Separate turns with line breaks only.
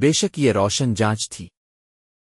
بے شک یہ روشن جانچ تھی۔